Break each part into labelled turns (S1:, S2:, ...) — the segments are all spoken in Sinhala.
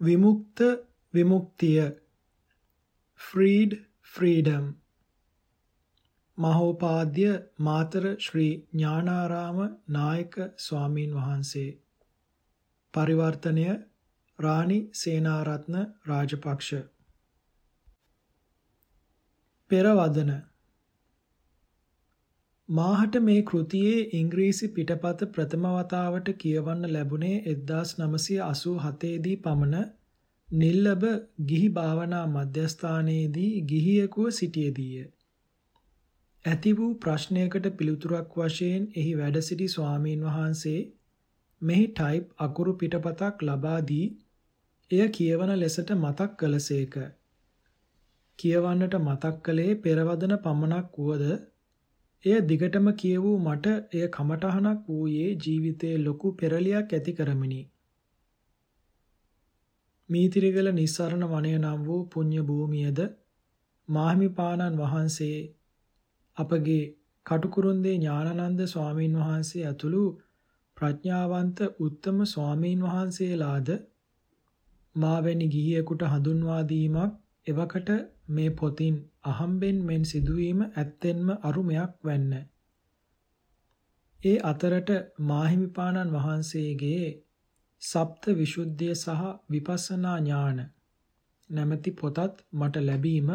S1: විමුක්ත විමුක්තිය. freed freedom මහෝපාද්‍ය මාතර ශ්‍රී ඥානාරාම නායක ස්වාමීන් වහන්සේ. පරිවර්තනය රාණි සේනාරත්න රාජපක්ෂ. පෙරවදන මාහට මේ කෘතියේ ඉංග්‍රීසි පිටපත ප්‍රථම වතාවට කියවන්න ලැබුණේ 1987 දී පමණ නිල්ලබ ගිහි භාවනා මධ්‍යස්ථානයේදී ගිහියෙකුව සිටියේදීය. ඇති වූ ප්‍රශ්නයකට පිළිතුරක් වශයෙන් එහි වැඩ සිටි ස්වාමීන් වහන්සේ මෙහි ටයිප් අකුරු පිටපතක් ලබා දී එය කියවන ලෙසට මතක් කළසේක. කියවන්නට මතක් කළේ පෙරවදන පමණක් වුවද එය දිගටම කියවූ මට එය කමටහනක් වූයේ ජීවිතයේ ලොකු පෙරලියක් ඇති කරමිනි. මීතිරිගල නිස්සරණ වනය නම් වූ පුණ්‍ය භූමියද මාහිමිපාණන් වහන්සේ අපගේ කටුකුරුන්දේ ඥානানন্দ ස්වාමීන් වහන්සේ ඇතුළු ප්‍රඥාවන්ත උත්තම ස්වාමීන් වහන්සේලාද මා වැනි ගිහියෙකුට හඳුන්වා දීමක් එවකට මේ පොතින් අහම්බෙන් මෙන් සිදුවීම ඇත්තෙන්ම අරුමයක් වැන්න. ඒ අතරට මාහිමිපාණන් වහන්සේගේ සප්ත විසුද්ධිය සහ විපස්සනා ඥාන නැමැති පොතත් මට ලැබීම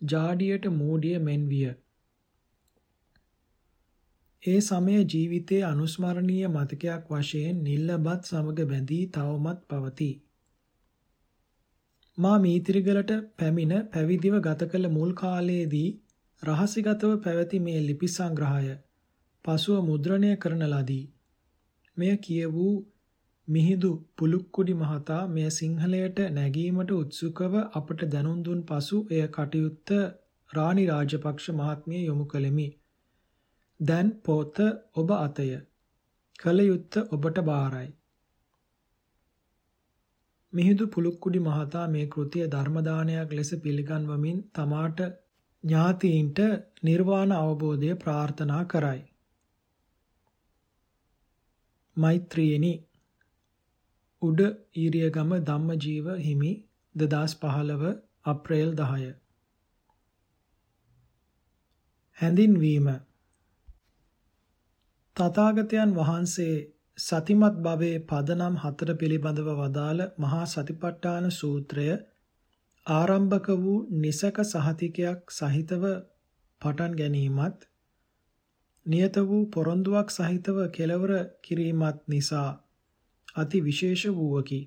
S1: ජාඩියට මූඩිය මෙන් විය. ඒ සමය ජීවිතයේ අනුස්මරණීය මතකයක් වශයෙන් නිල්ලබත් සමග බැඳී තවමත් පවතී. මා මීතිරිගලට පැමිණ පැවිදිව ගත කළ මුල් කාලයේදී රහසිගතව පැවති මේ ලිපි සංග්‍රහය පසුව මුද්‍රණය කරන ලදී. මෙය කියවූ මිහිඳු පුලුක්කුඩි මහතා මෙය සිංහලයට නැගීමට උත්සුකව අපට දැනුම් දුන් පසු එය කටයුත්ත රාණි රාජපක්ෂ මහත්මිය යොමු කළෙමි. දැන් පොත ඔබ අතය. කල යුත්ත ඔබට බාරයි. මිහිඳු පුලුක්කුඩි මහතා මේ කෘතිය ධර්ම දානයක් ලෙස පිළිගන්වමින් තමාට ඥාතීන්ට නිර්වාණ අවබෝධය ප්‍රාර්ථනා කරයි. මෛත්‍රියනි උඩ ඊරියගම ධම්මජීව හිමි 2015 අප්‍රේල් 10 හැඳින්වීම තථාගතයන් වහන්සේ සතිමත් භවයේ පදනම් හතර පිළිබඳව වදාළ මහා සතිපට්ඨාන සූත්‍රය ආරම්භක වූ නිසක සහතිකයක් සහිතව පටන් ගැනීමත් නියත වූ පොරොන්දුවක් සහිතව කෙලවර කිරීමත් නිසා අති විශේෂ වූවකි.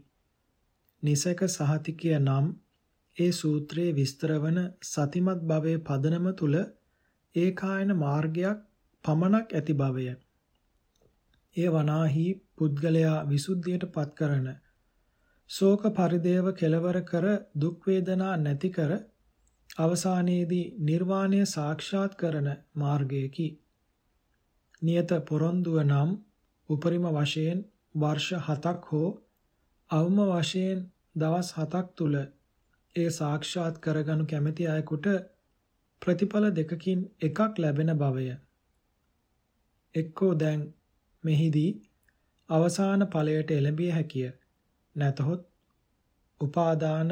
S1: නිසක සහතිකය නම් ඒ සූත්‍රයේ විස්තර වන සතිමත් භවයේ පදනම තුල ඒකායන මාර්ගයක් පමණක් ඇති බවය. එය වනාහි පුද්ගලයා විසුද්ධියට පත් කරන ශෝක පරිදේව කෙලවර කර දුක් වේදනා නැති කර අවසානයේදී නිර්වාණය සාක්ෂාත් කරන මාර්ගයකි. නියත පොරොන්දුව නම් උපරිම වශයෙන් වර්ෂ 7ක් හෝ අවම වශයෙන් දවස් 7ක් තුල ඒ සාක්ෂාත් කරගනු කැමැති අයෙකුට ප්‍රතිඵල දෙකකින් එකක් ලැබෙන බවය. එක්කෝ දැන් මෙහිදී අවසාන ඵලයට එළඹිය හැකිය. නැතහොත් උපාදාන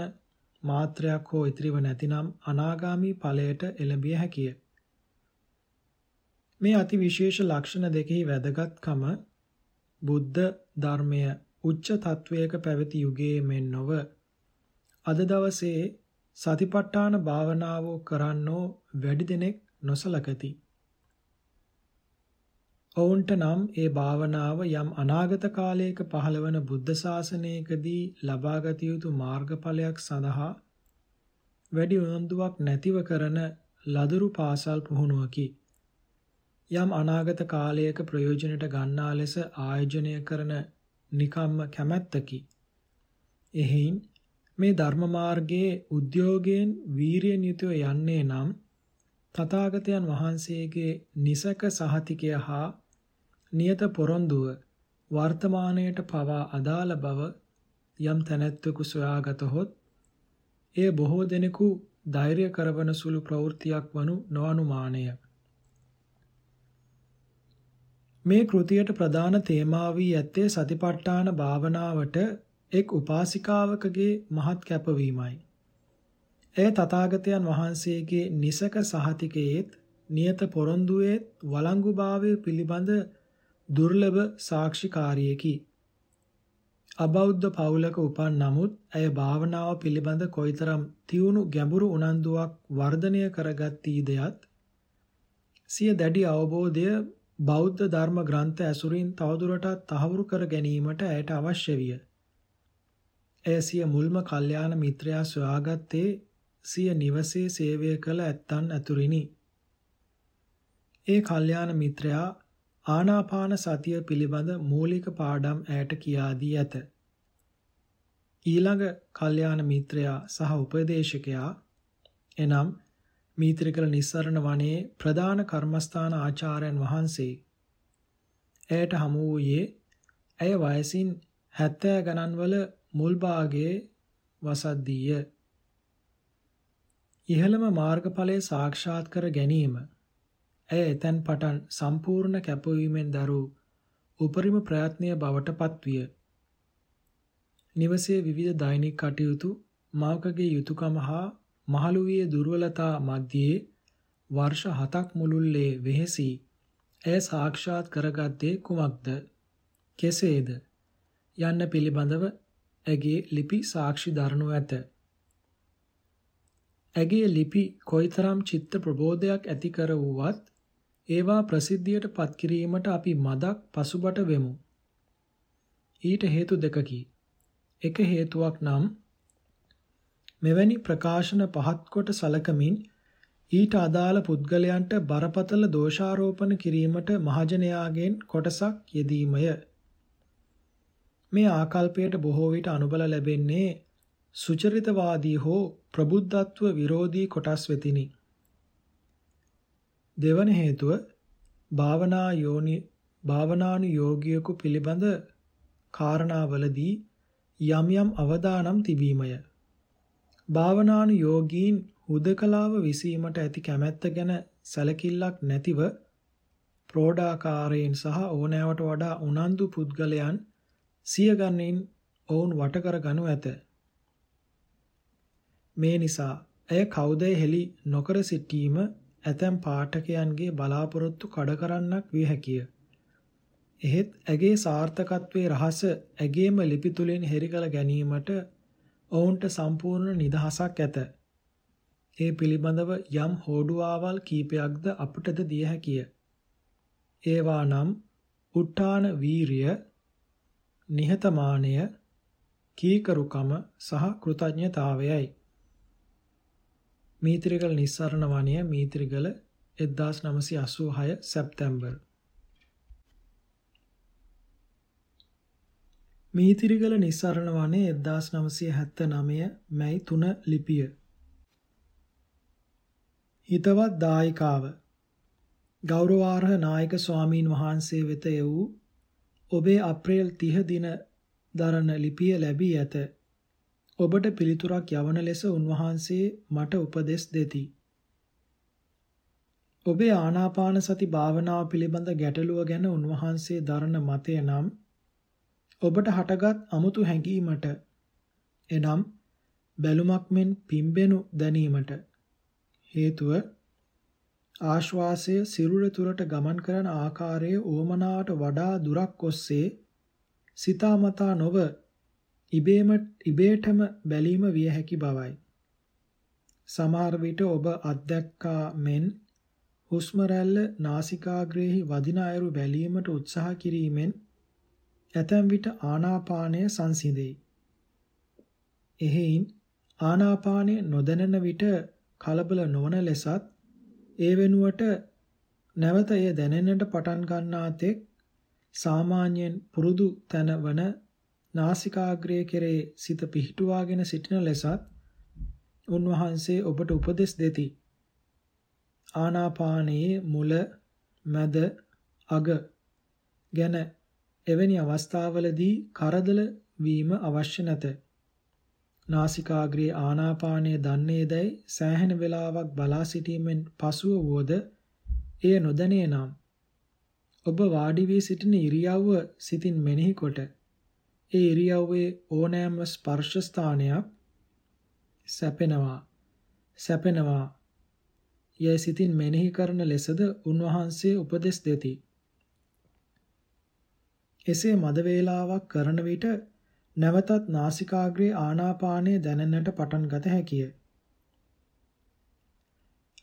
S1: මාත්‍රයක් හෝ ඉතිරිව නැතිනම් අනාගාමී ඵලයට එළඹිය හැකිය. මේ අති විශේෂ ලක්ෂණ දෙකෙහි වැදගත්කම බුද්ධ ධර්මය උච්ච තත්වයක පැවති යුගයේ මෙන් නොව අද දවසේ සතිපට්ඨාන භාවනාව කරන්නෝ වැඩි දෙනෙක් නොසලකති. ඔවුන්ට නම් ඒ භාවනාව යම් අනාගත කාලයක පහළවන බුද්ධ ශාසනයකදී ලබාගත යුතු මාර්ගඵලයක් සඳහා වැඩි උනන්දුවක් නැතිව කරන ලදරු පාසල් පුහුණුවකි. යම් අනාගත කාලයක ප්‍රයෝජනට ගන්නා ලෙස ආයෝජනය කරන නිකම්ම කැමැත්තකි. එහෙයින් මේ ධර්ම මාර්ගයේ උද්‍යෝගයෙන් වීරියෙන් යුතුව යන්නේ නම් තථාගතයන් වහන්සේගේ නිසක සහතිකය හා නියත පොරොන්දුව වර්තමානයට පවා අදාළ බව යම් තැනැත්තෙකු සොයාගතහොත් එය බොහෝ දෙනෙකු ධෛර්ය කරවන සුළු ප්‍රවෘත්තියක් වනු නොඅනුමානය. මේ කෘතියට ප්‍රධාන තේමා වී ඇත්තේ සතිපට්ඨාන භාවනාවට එක් උපාසිකාවකගේ මහත් කැපවීමයි. එය තථාගතයන් වහන්සේගේ නිසක සහතිකයේත් නියත පොරොන්දුවේත් වළංගුභාවය පිළිබඳ දුර්ලභ සාක්ෂිකාරියකි. අබෞද්ධ පවුලක උපන් නමුත් ඇය භාවනාව පිළිබඳ කොයිතරම් තියුණු ගැඹුරු උනන්දුවක් වර්ධනය කරගත්තීදයත් සිය දැඩි අවබෝධය බෞද්ධ ධර්ම ග්‍රන්ථ ඇසුරින් තවදුරටත් තහවුරු කර ගැනීමට ඇයට අවශ්‍ය විය. ඇය සිය මුල්ම කල්යාණ මිත්‍රයා සොයාගත්තේ සිය නිවසේ සේවය කළ ඇත්තන් ඇතුරිනි. ඒ කල්යාණ මිත්‍රයා ආනාපාන සතිය පිළිබඳ මූලික පාඩම් ඇයට කියා දී ඇත. ඊළඟ කල්යාණ මිත්‍රයා සහ උපදේශකයා එනම් මීත්‍රිකල නිස්සරණ වනයේ ප්‍රධාන කර්මස්ථාන ආචාර්යන් වහන්සේ ඇයට හමු වූයේ ඇය වයසින් 70 ගණන්වල මුල් භාගයේ වසද්දීය. ඉහළම මාර්ගඵලයේ සාක්ෂාත් කර ගැනීම ඇය එතෙන් පටන් සම්පූර්ණ කැපවීමෙන් දරූ උපරිම ප්‍රයත්නය බවට පත්විය. නිවසේ විවිධ දෛනික කටයුතු මාකගේ යුතුයකම හා මහලුවියේ දුර්වලතා මැද්දේ වර්ෂ 7ක් මුළුල්ලේ වෙහෙසි ඇය සාක්ෂාත් කරගත්තේ කුමක්ද? කෙසේද? යන්න පිළිබඳව ඇගේ ලිපි සාක්ෂි දරනු ඇත. ඇගේ ලිපි කොයිතරම් චිත්ත ප්‍රබෝධයක් ඇති කර වුවත් ඒවා ප්‍රසිද්ධියට පත් කිරීමට අපි මදක් පසුබට වෙමු ඊට හේතු දෙකකි එක හේතුවක් නම් මෙවැනි ප්‍රකාශන පහත් කොට සලකමින් ඊට අදාළ පුද්ගලයන්ට බරපතල දෝෂාරෝපණ කිරීමට මහජනයාගෙන් කොටසක් යෙදීමය. මේ ආකල්පයට බොහෝ විට අනුබල ලැබෙන්නේ සුචරිතවාදී හෝ ප්‍රබුද්ධත්ව විරෝධී කොටස් වෙතිනි. දෙවන හේතුව භාවනා යෝනි භාවනානුයෝගියෙකු පිළිබඳ කාරණාවලදී යම් යම් අවදානම් තිබීමය. භාවනානු යෝගීන් හුදකලාව විසීමට ඇති කැමැත්ත ගැන සැලකිල්ලක් නැතිව ප්‍රෝඩාකාරයෙන් සහ ඕනෑවට වඩා උනන්දු පුද්ගලයන් සිය ගන්නෙන් ඔවුන් වට කර ගනු ඇත. මේ නිසා ඇය කවුදයි හෙළි නොකර සිටීම ඇතැම් පාඨකයන්ගේ බලාපොරොත්තු කඩ කරන්නක් විය හැකිය. එහෙත් ඇගේ සාර්ථකත්වයේ රහස ඇගේම ලිපි තුලින් හෙරි කළ ගැනීමට ඔවුන්ට සම්පූර්ණ නිදහසක් ඇත. ඒ පිළිබඳව යම් හෝඩුවාවල් කීපයක්ද අපටද දිය හැකිය. ඒවා නම් උට්ටාන වීරිය, නිහතමානය, කීකරුකම සහ කෘතඥතාවයයි. මීත්‍රිගල නිස්සරණ වනය මීත්‍රිගල 1986 සැප්තැම්බර් මීතිරිගල නිස්සරණ වනේ 1979 මැයි 3 ලිපිය. හිතවත් දායිකාව ගෞරවාර්හ නායක ස්වාමීන් වහන්සේ වෙත යවූ ඔබේ අප්‍රේල් 30 දින දරන ලිපිය ලැබී ඇත. ඔබට පිළිතුරක් යවන ලෙස උන්වහන්සේ මට උපදෙස් දෙති. ඔබේ ආනාපාන සති භාවනාව පිළිබඳ ගැටලුව ගැන උන්වහන්සේ දරන මතය නම් ඔබට හටගත් අමුතු හැඟීමට එනම් බැලුමක් මෙන් පිම්බෙනු දැනීමට හේතුව ආශ්වාසය සිරුර තුරට ගමන් කරන ආකාරයේ ඕමනාවට වඩා දුරක් ඔස්සේ සිතාමතා නොව ඉබේම ඉබේටම බැලීම විය හැකි බවයි. සමහර විට ඔබ අත්දැක්කා මෙන් හුස්ම රැල්ල නාසිකාග්‍රේහි වදින අයුරු බැලීමට උත්සාහ කිරීමෙන් ඇතැම් විට ආනාපානය සංසිඳෙයි. එහෙයින් ආනාපානය නොදැනෙන විට කලබල නොවන ලෙසත් ඒ වෙනුවට නැවත එය දැනෙන්නට පටන් ගන්නා තෙක් සාමාන්‍යයෙන් පුරුදු තැන වන නාසිකාග්‍රය කෙරේ සිත පිහිටුවාගෙන සිටින ලෙසත් උන්වහන්සේ ඔබට උපදෙස් දෙති. ආනාපානයේ මුල මැද අග ගැන එවැනි අවස්ථාවලදී කරදල වීම අවශ්‍ය නැත. නාසිකාග්‍රේ ආනාපානය දන්නේදැයි සෑහෙන වේලාවක් බලා සිටීමෙන් පසුව වුවද එය නොදැනේ නම් ඔබ වාඩි වී සිටින ඉරියව්ව සිතින් මෙනෙහි කොට ඒ ඉරියව්වේ ඕනෑම ස්පර්ශ ස්ථානයක් සැපෙනවා සැපෙනවා යයි සිතින් මෙනෙහි කරන ලෙසද උන්වහන්සේ උපදෙස් දෙති. එසේ මද වේලාවක් කරන විට නැවතත් නාසිකාග්‍රේ ආනාපානය දැනෙන්නට පටන් ගත හැකිය.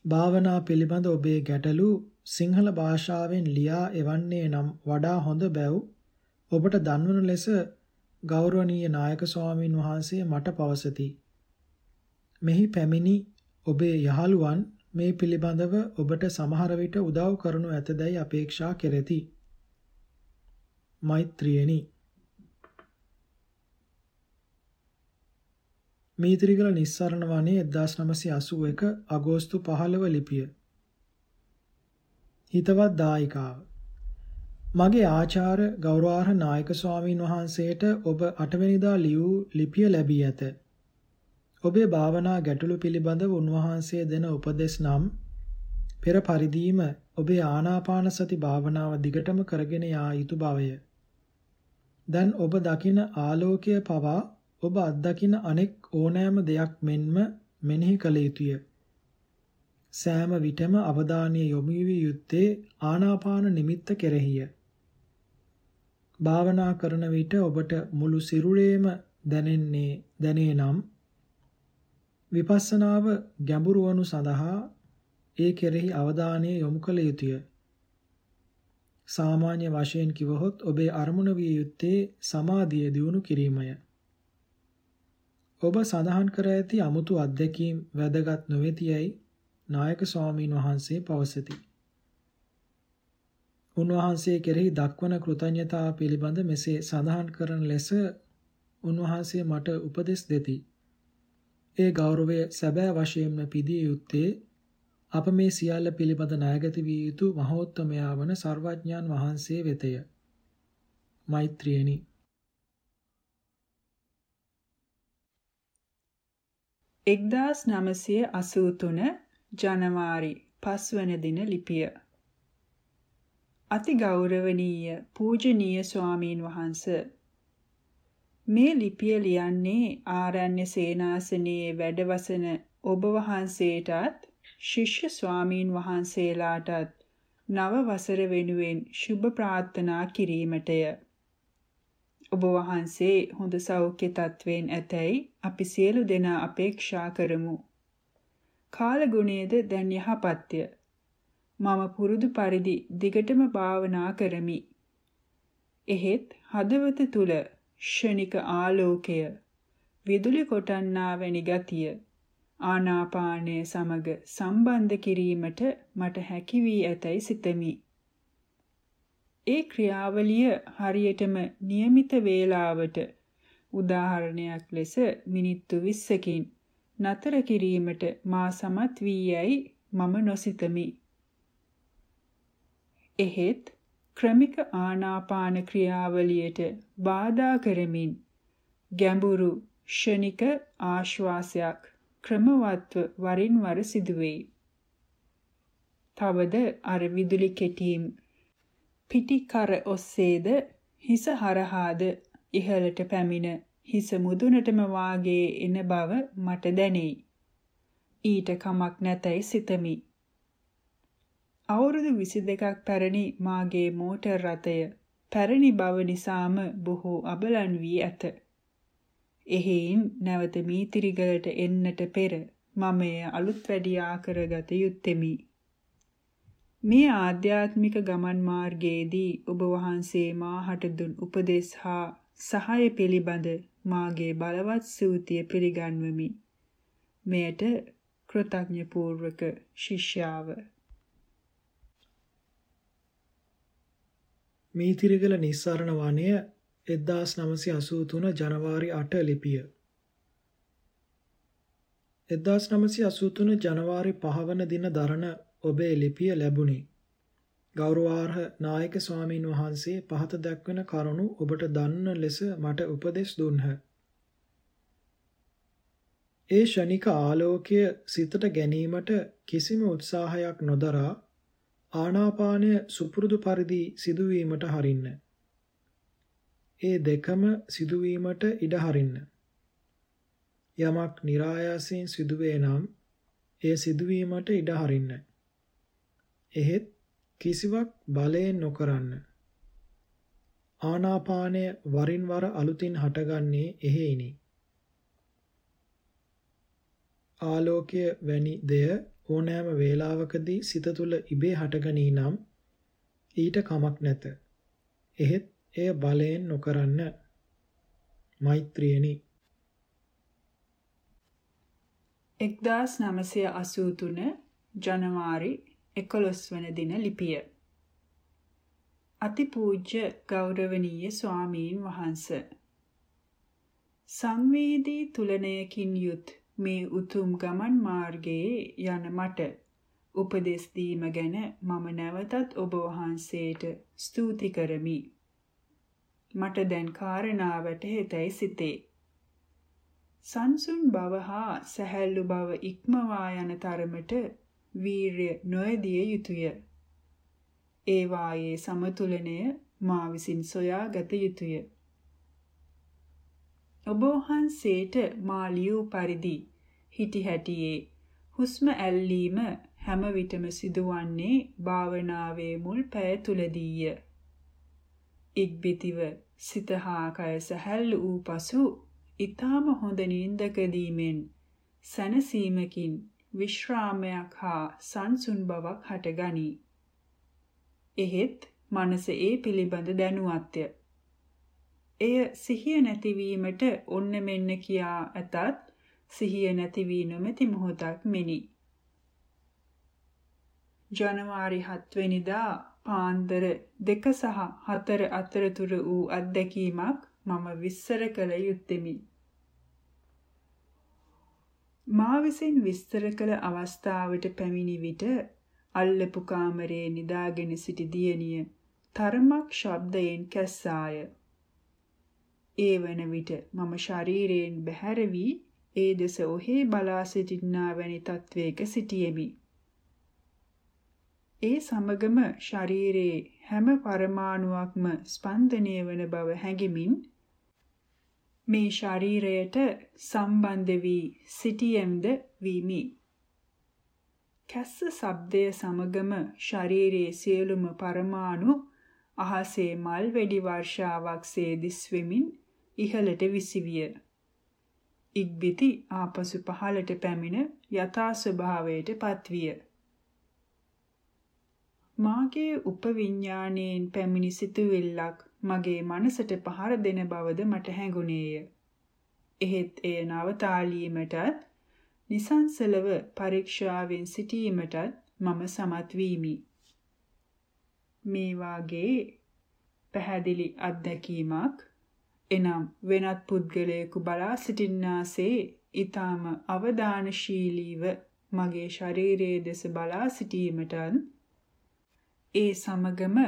S1: භාවනා පිළිබඳ ඔබේ ගැටලු සිංහල භාෂාවෙන් ලියා එවන්නේ නම් වඩා හොඳ බැව් ඔබට දන්වන ලෙස ගෞරවනීය නායක ස්වාමින් වහන්සේ මට පවසති. මෙහි පැමිණි ඔබේ යහළුවන් මේ පිළිබඳව ඔබට සමහර විට උදව් කරනු ඇතදැයි අපේක්ෂා කෙරෙති. මෛත්‍රියනි මීත්‍රිගල නිස්සරණ වනයේ 1981 අගෝස්තු 15 ලිපිය. හිතවත් දායිකාව. මගේ ආචාර්ය ගෞරවාර්හ නායක ස්වාමීන් වහන්සේට ඔබ 8 වෙනිදා ලියූ ලිපිය ලැබී ඇත. ඔබේ භාවනා ගැටලු පිළිබඳව උන්වහන්සේ දෙන උපදෙස් නම් පෙර පරිදීම ඔබේ ආනාපාන සති භාවනාව දිගටම කරගෙන යා යුතු බවය. දැන් ඔබ දකින ආලෝකය පවා ඔබ අත්දකින අනෙක් ඕනෑම දෙයක් මෙන්ම මෙනෙහි කළ යුතුය. සෑම විටම අවධානය යොමු විය යුත්තේ ආනාපාන නිමිත්ත කෙරෙහිය. භාවනා කරන විට ඔබට මුළු සිරුරේම දැනෙන්නේ දැනේ නම් විපස්සනාව ගැඹුරු වනු සඳහා ඒ කෙරෙහි අවධානය යොමු කළ යුතුය. සාමාන්‍ය වශයෙන් කිවහොත් ඔබේ අරමුණ විය යුත්තේ සමාධිය දියුණු කිරීමය. ඔබ සඳහන් කර ඇති අමුතු අත්දැකීම් වැදගත් නොවේතියයි නායක ස්වාමීන් වහන්සේ පවසති. උන්වහන්සේ කෙරෙහි දක්වන කෘතඥතාව පිළිබඳ මෙසේ සඳහන් කරන ලෙස උන්වහන්සේ මට උපදෙස් දෙති. ඒ ගෞරවය සැබෑ වශයෙන්ම පිදිය යුත්තේ අප මේ සියල්ල පිළිබඳ ණයගත විය යුතු මහෝත්තමයා වන සර්වඥාන් වහන්සේ වෙතය. මෛත්‍රියනි
S2: 1983 ජනවාරි 5 වන දින ලිපිය අති ගෞරවනීය පූජනීය ස්වාමීන් වහන්ස මේ ලිපිය ලියන්නේ ආරණ්‍ය සේනාසනයේ වැඩවසන ඔබ වහන්සේටත් ශිෂ්‍ය ස්වාමීන් වහන්සේලාටත් නව වසර වෙනුවෙන් සුබ ප්‍රාර්ථනා කිරීමටය ඔබ වහන්සේ හොඳ සෞඛ්‍ය තත්වයෙන් ඇතැයි අපි සියලු දෙනා අපේක්ෂා කරමු. කාලගුණයේද දැන් යහපත්ය. මම පුරුදු පරිදි දිගටම භාවනා කරමි. එහෙත් හදවත තුල ෂණික ආලෝකය විදුලි කොටන්නා වැනි ගතිය ආනාපානය සමග සම්බන්ධ කිරීමට මට හැකි වී ඇතැයි සිතමි. ඒ ක්‍රියාවලිය හරියටම નિયમિત වේලාවට උදාහරණයක් ලෙස මිනිත්තු 20කින් නතර කිරීමට මා සමත් වී යයි මම නොසිතමි. එහෙත් ක්‍රමික ආනාපාන ක්‍රියාවලියට බාධා කරමින් ගැඹුරු ෂණික ආශ්වාසයක් ක්‍රමවත්ව වරින් වර සිදුවේ. තවද අර විදුලි කෙටීම් පිටිකර ඔස්සේද හිස හරහාද ඉහළට පැමිණ හිස මුදුනටම වාගේ එන බව මට දැනේ. ඊට කමක් නැතයි සිතමි. අවුරුදු 22ක් පැරණි මාගේ මෝටර් රථය පැරණි බව නිසාම බොහෝ අබලන් වී ඇත. එහෙයින් නැවත මීතිරිගලට එන්නට පෙර මම එය අලුත් වැඩියා කරගත යුත්තේමි. මේ ආධ්‍යාත්මික ගමන් මාර්ගයේදී ඔබ වහන්සේ මාහට දුන් උපදෙස් හා සහාය පිළිබඳ මාගේ බලවත් සූතිය පිළිගන්වමි. මෙයට කෘතඥ පූර්වක ශිෂ්‍යාව
S1: මීතිරිගල නිස්සරණ වනය 1983 ජනවාරි 8 ලිපිය 1983 ජනවාරි 5 වන දින දරන ඔබේ ලිපිය ලැබුණි. ගෞරවාර්හ නායක ස්වාමීන් වහන්සේ පහත දක්වන කරුණු ඔබට දන්න ලෙස මට උපදෙස් දුන්හ. ඒ ෂණික ආලෝකය සිතට ගැනීමට කිසිම උත්සාහයක් නොදරා ආනාපානය සුපුරුදු පරිදි සිදුවීමට හරින්න. ඒ දෙකම සිදුවීමට ඉඩ හරින්න. යමක් નિરાයාසයෙන් සිදුවේ නම් එය සිදුවීමට ඉඩ හරින්න. එහෙත් කිසිවක් බලයෙන් නොකරන්න. ආනාපානය වරින් වර අලුතින් හටගන්නේ එහෙයිනි. ආලෝකය වැනි දෙය ඕනෑම වේලාවකදී සිත තුළ ඉබේ හටගනී නම් ඊට කමක් නැත. එහෙත් එය බලයෙන් නොකරන්න. මෛත්‍රියනි
S2: 1983 ජනවාරි 11 වන දින ලිපිය අතිපූජ්‍ය ගෞරවනීය ස්වාමීන් වහන්ස සංවේදී තුලනයකින් යුත් මේ උතුම් ගමන් මාර්ගයේ යන මට උපදෙස් දීම ගැන මම නැවතත් ඔබ වහන්සේට ස්තුති කරමි. මට දැන් කාරණා වැටහෙතයි සිතේ. සංසුන් බව හා සැහැල්ලු බව ඉක්මවා යන තරමට වීරය නොයදිය යුතුය. ඒ වායේ සමතුලනය මා විසින් සොයා ගත යුතුය. ඔබ වහන්සේට මා ලියූ පරිදි හිටි හැටියේ හුස්ම ඇල්ලීම හැම විටම සිදුවන්නේ භාවනාවේ මුල් පැය තුලදීය. ඉක්බිතිව සිත හා කය සැහැල්ලු වූ පසු ඊටාම හොඳ නිින්දකදීමෙන් සනසීමකින් විශ්‍රාමයක් හා සංසුන් බවක් හටගනී. එහෙත් මනස ඒ පිළිබඳ දැනුවත්ය. එය සිහිය නැතිවීමට ඔන්න මෙන්න කියා ඇතත් සිහිය නැති වී නොමැති මොහොතක් මෙනි. ජනවාරි 7 වෙනිදා පාන්දර 2 සහ 4 අතරතුර වූ අත්දැකීමක් මම විස්තර කළ යුත්තේමි. මා විසින් විස්තර කළ අවස්ථාවට පැමිණි විට අල්ලපු කාමරයේ නිදාගෙන සිටි දියණිය තරමක් ශබ්දයෙන් කැස්සාය. ඒ වන විට මම ශරීරයෙන් බැහැර වී ඒ දෙස ඔහේ බලා සිටින්නා වැනි තත්වයක සිටියෙමි. ඒ සමගම ශරීරයේ හැම පරමාණුවක්ම ස්පන්දනය වන බව හැඟෙමින් මේ ශරීරයට සම්බන්ධ වී සිටියෙම්ද වීමි. කැස්ස ශබ්දය සමගම ශරීරයේ සියලුම පරමාණු අහසේ මල් වෙඩි වර්ෂාවක්සේ දිස්වෙමින් ඉහළට විසිවිය. ඉක්බිති ආපසු පහළට පැමිණ යථා ස්වභාවයට පත්විය. මාගේ උපවිඥාණයෙන් පැමිණි සිතුවිල්ලක් මගේ මනසට පහර දෙන බවද මට හැඟුණේය. එහෙත් එය නවතාලීමටත් නිසංසලව පරීක්ෂාවෙන් සිටීමටත් මම සමත් වීමි. මේ වාගේ පැහැදිලි අත්දැකීමක් එනම් වෙනත් පුද්ගලයෙකු බලා සිටින්නාසේ ඊටාම අවදානශීලීව මගේ ශරීරයේ දෙස බලා සිටීමටත් ඒ සමගම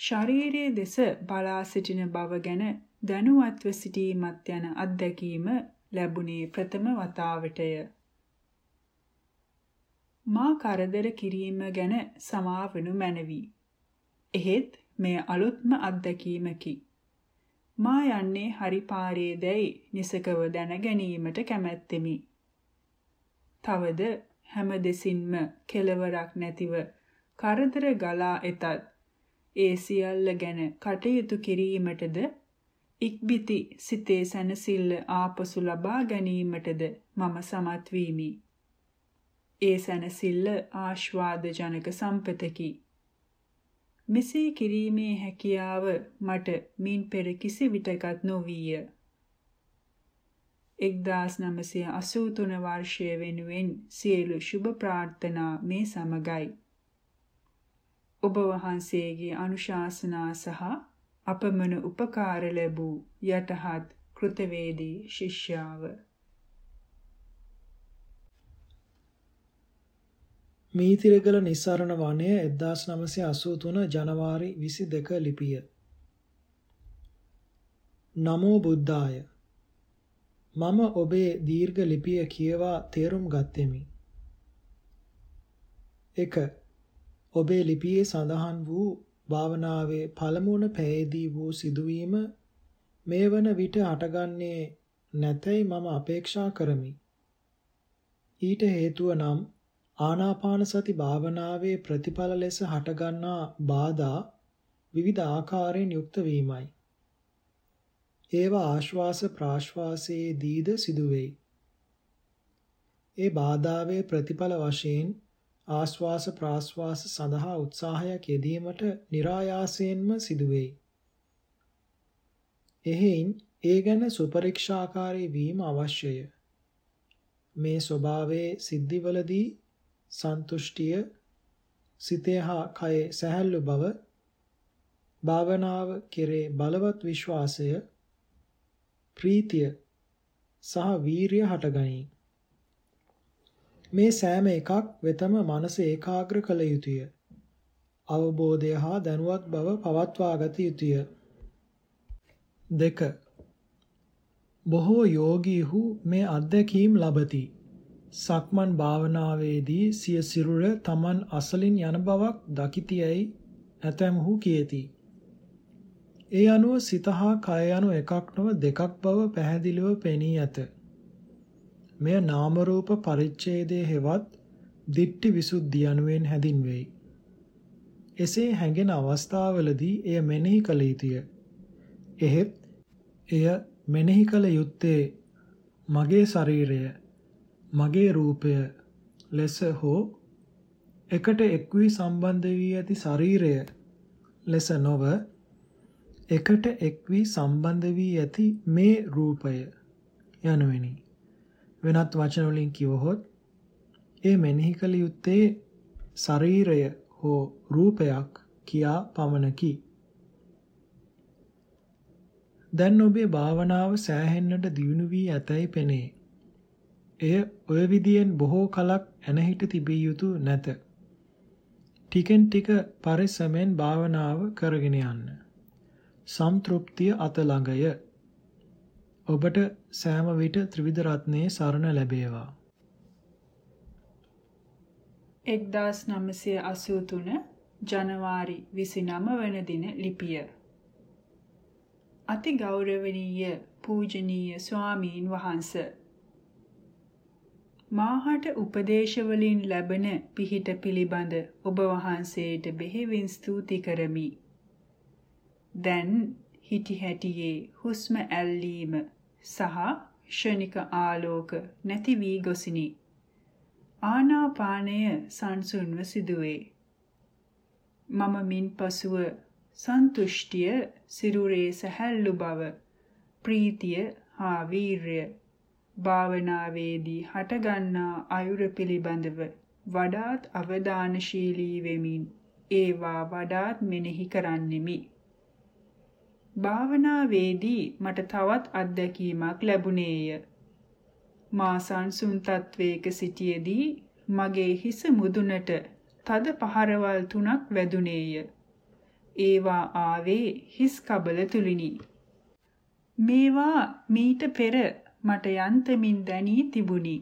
S2: ශාරීරියේ දෙස බලා සිටින බව ගැන දැනුවත්ව සිටීමත් යන අත්දැකීම ලැබුණේ ප්‍රථම වතාවටය. මා කරදර කිරීම ගැන සමාවනු මැනවි. එහෙත් මෙය අලුත්ම අත්දැකීමකි. මා යන්නේ හරි පාරේ දැයි නිසකව දැන ගැනීමට කැමැත්තෙමි. තවද හැම දෙසින්ම කෙලවරක් නැතිව කරදර ගලා එතත් ඒ සියල්ල ගැන කටයුතු කිරීමටද ඉක්බිති සිතේ සැනසෙල්ල ආපසු ලබා ගැනීමටද මම සමත් වීමි. ඒ සැනසෙල්ල ආශ්වාද ජනක සම්පතකි. මෙසේ කිරීමේ හැකියාව මට මින් පෙර කිසි විටකත් නොවිය. 1983 වර්ෂය වෙනුවෙන් සියලු සුබ ප්‍රාර්ථනා මේ සමගයි. ඔබ වහන්සේගේ අනුශාසනා සහ අපමණ උපකාර ලැබූ යටහත් කෘතවේදී ශිෂ්‍යාව
S1: මීතිරගල නිස්සරණ වනය 1983 ජනවාරි 22 ලිපිය. නමෝ බුද්ධාය. මම ඔබේ දීර්ඝ ලිපිය කියවා තේරුම් ගත්ෙමි 1 ඔබේ ලිපියේ සඳහන් වූ භාවනාවේ පළමුවන පැයේදී වූ සිදුවීම මේ වන විට හටගන්නේ නැතයි මම අපේක්ෂා කරමි. ඊට හේතුව නම් ආනාපාන සති භාවනාවේ ප්‍රතිඵල ලෙස හටගන්නා බාධා විවිධ ආකාරයෙන් යුක්ත වීමයි. ඒවා ආශ්වාස ප්‍රාශ්වාසයේ දීද සිදුවේයි. ඒ බාධාවේ ප්‍රතිඵල වශයෙන් ආශ්වාස ප්‍රාශ්වාස සඳහා උත්සාහයක් යෙදීමට નિરાයාසයෙන්ම සිදුවේයි. එහෙයින් ඒ ගැන සුපරීක්ෂාකාරී වීම අවශ්‍යය. මේ ස්වභාවයේ සිද්ධිවලදී සන්තුෂ්ටිය සිතේ හා කයේ සැහැල්ලු බව භාවනාව කෙරේ බලවත් විශ්වාසය ප්‍රීතිය සහ වීරිය හටගනී. මේ සෑම එකක් වෙතම මනස ඒකාග්‍ර කළ යුතුය. අවබෝධය හා දැනුවත් බව පවත්වා ගත යුතුය. දෙක බොහෝ යෝගීහු මේ අත්දැකීම් ලබති. සක්මන් භාවනාවේදී සිය සිරුර Taman අසලින් යන බවක් දකිතියයි ඇතැම්හු කියති. ඒ අනුව සිත හා කය යනු එකක් නොව දෙකක් බව පැහැදිලිව පෙනී ඇත. මෙය නාම රූප පරිච්ඡේදයේ හෙවත් දිට්ටි විසුද්ධිය යනුවෙන් හැඳින්වෙයි. එසේ හැඟෙන අවස්ථාවලදී එය මෙනෙහි කළ යුතුය. එහෙත් එය මෙනෙහි කළ යුත්තේ මගේ ශරීරය මගේ රූපය ලෙස හෝ එකට එක් වී සම්බන්ධ වී ඇති ශරීරය ලෙස නොව එකට එක් වී සම්බන්ධ වී ඇති මේ රූපය යනුවෙනි වෙනත් වචන වලින් කිවහොත් ඒ මෙනෙහි කළ යුත්තේ ශරීරය හෝ රූපයක් කියා පමණකි දැන් ඔබේ භාවනාව සෑහෙන්නට දියුණු වී ඇතැයි පෙනේ. එය ඔය විදියෙන් බොහෝ කලක් ඇනහිට තිබිය යුතු නැත. ටිකෙන් ටික පරිස්සමෙන් භාවනාව කරගෙන යන්න. සම්තෘප්තිය අත ළඟය. ඔබට සෑම විට ත්‍රිවිධ රත්නයේ සරණ ලැබේවා.
S2: 1983 ජනවාරි 29 වන දින ලිපිය අති ගෞරවනීය පූජනීය ස්වාමීන් වහන්ස මාහට උපදේශ වලින් ලැබෙන පිහිට පිළිබඳ ඔබ වහන්සේට බෙහෙවින් ස්තුති කරමි. දැන් හිටි හැටියේ හුස්ම ඇල්ලීම සහ ෂණික ආලෝක නැති වී ගොසිනි. ආනාපානය සංසුන්ව සිදුවේ. මම මින් පසුව සන්තුෂ්ටිය සිරුරේ සැහැල්ලු බව ප්‍රීතිය හා වීරය භාවනාවේදී හටගන්නා අයුර පිළිබඳව වඩාත් අවධානශීලී වෙමින් ඒවා වඩාත් මෙනෙහි කරන්නෙමි. භාවනාවේදී මට තවත් අත්දැකීමක් ලැබුණේය. මා සංසුන් තත්වයක සිටියේදී මගේ හිස මුදුනට තද පහරවල් තුනක් වැදුනේය. ඒවා ආවේ හිස් කබල තුලිනි. මේවා මීට පෙර මට යන්තමින් දැනී තිබුණි.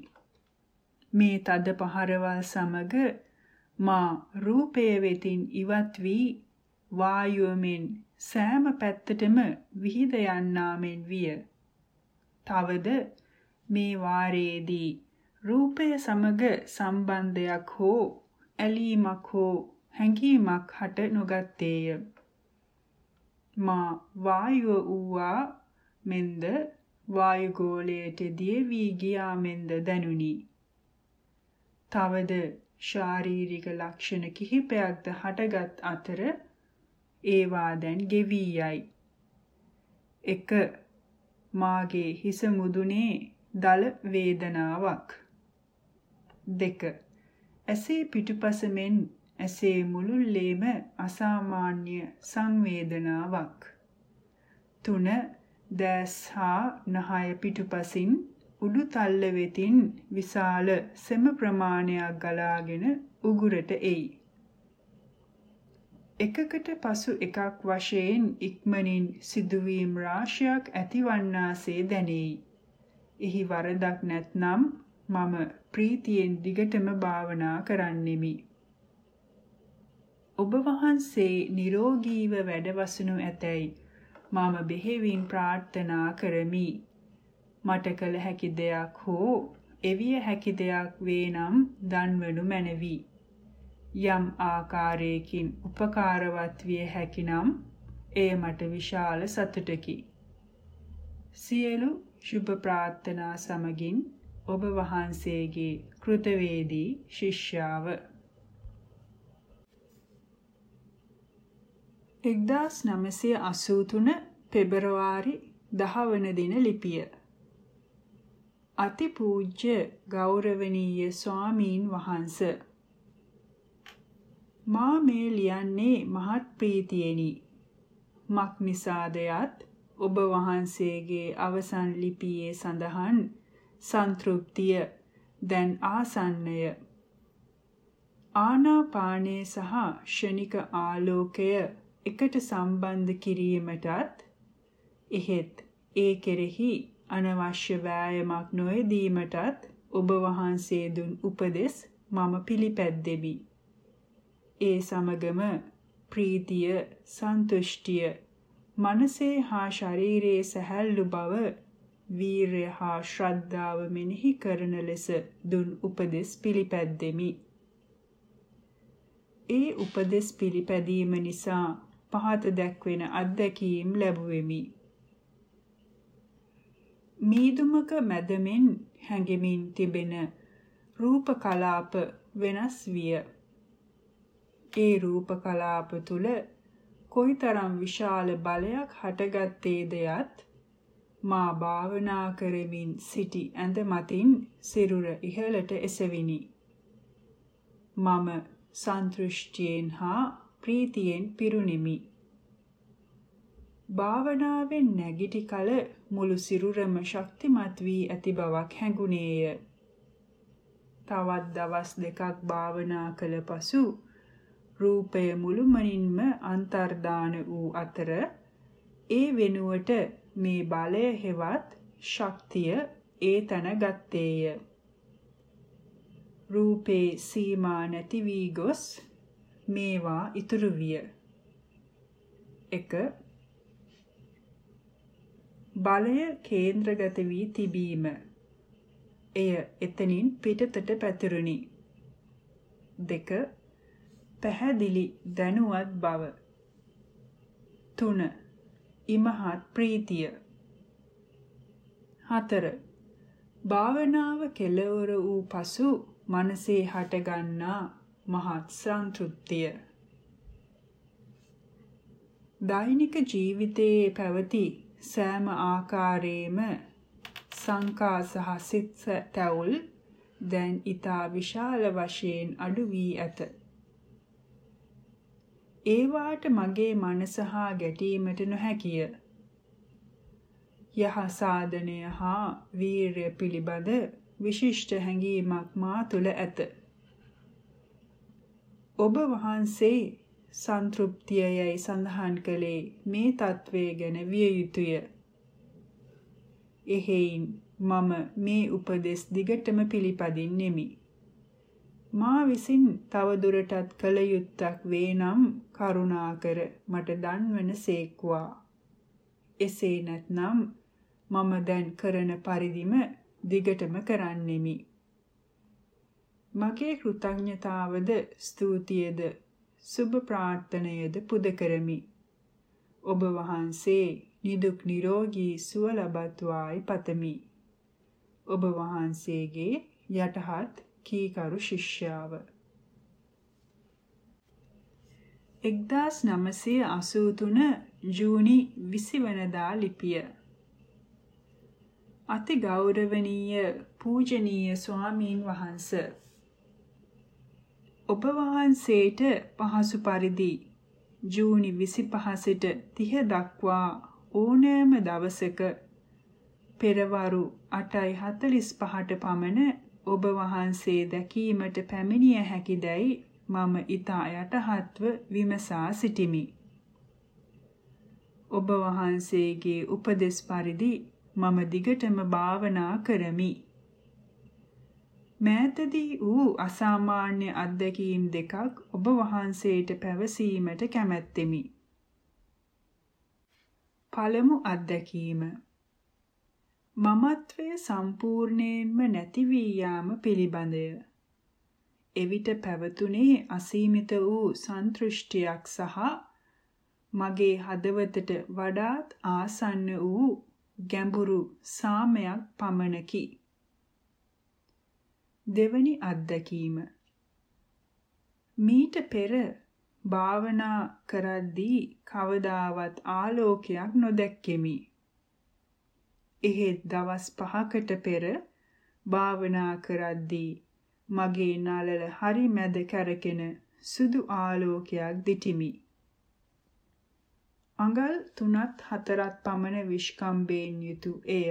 S2: මේ තද පහරවල් සමග මා රූපය වෙතින් ඉවත් වී වායුවමෙන් සෑම පැත්තටම විහිද යන්නා මෙන් විය. තවද මේ වාරයේදී රූපය සමග සම්බන්ධයක් හෝ ඇලීමක් හෝ හැඟීමක් හට නොගත්තේය. මා වායුව වූවා මෙන්ද වායුගෝලයට දිය වී ගියා මෙන්ද දැනුනි. තවද ශාරීරික ලක්ෂණ කිහිපයක්ද හටගත් අතර ඒවා දැන් ගෙවී යයි. 1. මාගේ හිස මුදුනේ දල වේදනාවක්. 2. ඇසේ පිටුපස මෙන් ඇසේ මුළුල්ලේම අසාමාන්‍ය සංවේදනාවක්. 3. දැස් හා නහය පිටුපසින් උඩු තල්ල වෙතින් විශාල සෙම ප්‍රමාණයක් ගලාගෙන උගුරට එයි. එකකට පසු එකක් වශයෙන් ඉක්මනින් සිදුවීම් රාශියක් ඇතිවන්නාසේ දැනෙයි. එහි වරදක් නැත්නම් මම ප්‍රීතියෙන් දිගටම භාවනා කරන්නෙමි. ඔබ වහන්සේ නිරෝගීව වැඩවසනු ඇතැයි මම බෙහෙවින් ප්‍රාර්ථනා කරමි. මට කළ හැකි දෙයක් හෝ එවිය හැකි දෙයක් වේ නම් දන්වනු මැනවි. යම් ආකාරයකින් උපකාරවත් විය හැකි නම් එය මට විශාල සතුටකි. සියලු සුභ ප්‍රාර්ථනා සමගින් ඔබ වහන්සේගේ කෘතවේදී ශිෂ්‍යාව 1983 පෙබරවාරි 10 වන දින ලිපිය. අතිපූජ්‍ය ගෞරවනීය ස්වාමීන් වහන්ස. මා මේ ලියන්නේ මහත් ප්‍රීතියෙනි. මක් නිසාදයත් ඔබ වහන්සේගේ අවසන් ලිපියේ සඳහන් සන්තෘප්තිය දැන් ආසන්නය. ආනාපානය සහ ෂණික ආලෝකය එකට සම්බන්ධ කිරීමටත් එහෙත් ඒ කෙරෙහි අනවශ්‍ය වෑයමක් නොයෙදීමටත් ඔබ වහන්සේ දුන් උපදෙස් මම පිළිපැද්දෙමි. ඒ සමගම ප්‍රීතිය, සන්තුෂ්ටිය, මනසේ හා ශරීරයේ සැහැල්ලු බව, වීරය හා ශ්‍රද්ධාව මෙනෙහි කරන ලෙස දුන් උපදෙස් පිළිපැද්දෙමි. ඒ උපදෙස් පිළිපැදීම නිසා පහත දැක්වෙන අත්දැකීම් ලැබුවෙමි. මීදුමක මැදමින් හැඟෙමින් තිබෙන රූප කලාප වෙනස් විය. ඒ රූප කලාප තුල කොයිතරම් විශාල බලයක් හටගත්තේද යත් මා භාවනා කරමින් සිටි ඇඳ මතින් සිරුර ඉහළට එසවිනි. මම සන්තුෂ්ටියෙන් හා ප්‍රීතියෙන් පිරුණෙමි. භාවනාවෙන් නැගිටි කල මුළු සිරුරම ශක්තිමත් වී ඇති බවක් හැඟුණේය. තවත් දවස් දෙකක් භාවනා කළ පසු රූපය මුළුමනින්ම අන්තර්දාන වූ අතර ඒ වෙනුවට මේ බලය හෙවත් ශක්තිය ඒ තැන ගත්තේය. රූපේ සීමා නැති වී ගොස් මේවා ඉතුරු විය. 1 බලය කේන්ද්‍රගත වී තිබීම. එය එතනින් පිටතට පැතිරුණි. දෙක පැහැදිලි දැනුවත් බව. තුන ඉමහත් ප්‍රීතිය. හතර භාවනාව කෙලවර වූ පසු මනසේ හටගන්නා මහත් සන්තුෂ්තිය. දෛනික ජීවිතයේ පැවති සෑම ආකාරයේම සංකා සහ සිත් තැවුල් දැන් ඊතා විශාල වශයෙන් අඩු වී ඇත. ඒවාට මගේ මනස හා ගැටීමට නොහැකිය. යහ සාධනය හා වීරය පිළිබඳ විශිෂ්ට හැඟීමක් මා තුළ ඇත. ඔබ වහන්සේ සන්තෘප්තියයි සඳහන් කළේ මේ తත්වය ගැන විය යුතුය. එහෙයින් මම මේ උපදෙස් දිගටම පිළිපදින්නෙමි. මා විසින් තව දුරටත් කළ යුත්තක් වේ නම් කරුණාකර මට දන්වන සේක්වා. එසේ නැත්නම් මම දැන් කරන පරිදිම දිගටම කරන්නෙමි. මගේ කෘතඥතාවද ස්තුතියද සුබ ප්‍රාර්ථනයද පුද කරමි. ඔබ වහන්සේ නිදුක් නිරෝගී සුව ලබත්වායි පතමි. ඔබ වහන්සේගේ යටහත් කීකරු ශිෂ්‍යාව 1983 ජූනි 20 වනදා ලිපිය අති ගෞරවනීය පූජනීය ස්වාමීන් වහන්සේ ඔබ වහන්සේට පහසු පරිදි ජූනි 25 සිට 30 දක්වා ඕනෑම දවසක පෙරවරු 8:45ට පමණ ඔබ වහන්සේ දැකීමට පැමිණිය හැකිදැයි මම ඊතා යටහත්ව විමසා සිටිමි. ඔබ වහන්සේගේ උපදෙස් පරිදි මම දිගටම භාවනා කරමි. මෑතදී වූ අසාමාන්‍ය අත්දැකීම් දෙකක් ඔබ වහන්සේට පැවසීමට කැමැත්තෙමි. පළමු අත්දැකීම මමත්වය සම්පූර්ණයෙන්ම නැති වී යාම පිළිබඳය. එවිට පැවතුනේ අසීමිත වූ සන්තෘෂ්ටියක් සහ මගේ හදවතට වඩාත් ආසන්න වූ ගැඹුරු සාමයක් පමණකි. දෙවනි අත්දැකීම මීට පෙර භාවනා කරද්දී කවදාවත් ආලෝකයක් නොදැක්කෙමි. එහෙත් දවස් 5කට පෙර භාවනා කරද්දී මගේ නළල හරි මැද කැරකෙන සුදු ආලෝකයක් දිටිමි. අඟල් 3ත් 4ත් පමණ විශ්කම්බයෙන් යුතු එය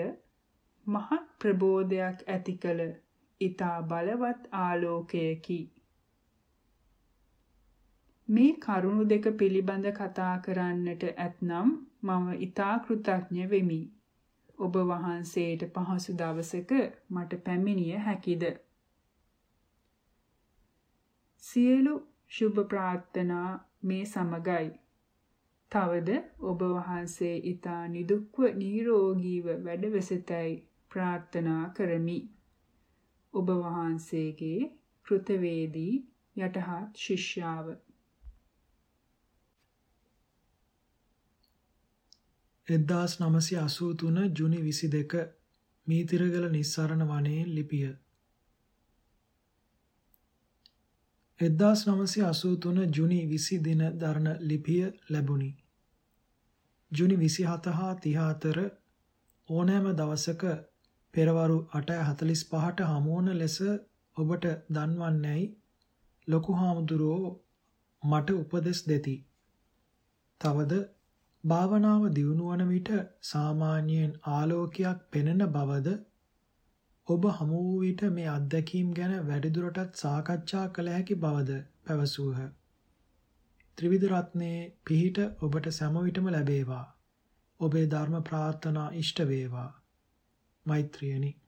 S2: මහත් ප්‍රබෝධයක් ඇති කළ ඊතා බලවත් ආලෝකයකි. මේ කරුණු දෙක පිළිබඳ කතා කරන්නට ඇතනම් මම ඊතා කෘතඥ වෙමි. ඔබ වහන්සේට පහසු දවසක මට පැමිණිය හැකිද? සියලු සුබ ප්‍රාර්ථනා මේ සමගයි. තවද ඔබ වහන්සේ ඊතා නිදුක්ව නිරෝගීව වැඩවසතයි ප්‍රාර්ථනා කරමි. ඔබ වහන්සේගේ කෘතවේදී යටහත් ශිෂ්‍යාව
S1: 1983 ජුනි 22 මීතිරගල නිස්සරණ වනයේ ලිපිය 1983 ජුනි 20 දින දරන ලිපිය ලැබුණි. ජුනි 27 හා 34 ඕනෑම දවසක පෙරවරු 8:45ට හමුවන ලෙස ඔබට දන්වන්නේයි ලොකු හාමුදුරුවෝ මට උපදෙස් දෙති. තවද භාවනාව දියුණුවන විට සාමාන්‍යයෙන් ආලෝකයක් පෙනෙන බවද ඔබ හමු වූ විට මේ අත්දැකීම් ගැන වැඩිදුරටත් සාකච්ඡා කළ හැකි බවද පැවසූහ. ත්‍රිවිධ රත්නයේ පිහිට ඔබට සෑම විටම ලැබේවා. ඔබේ ධර්ම ප්‍රාර්ථනා ඉෂ්ට වේවා. මෛත්‍රියනි.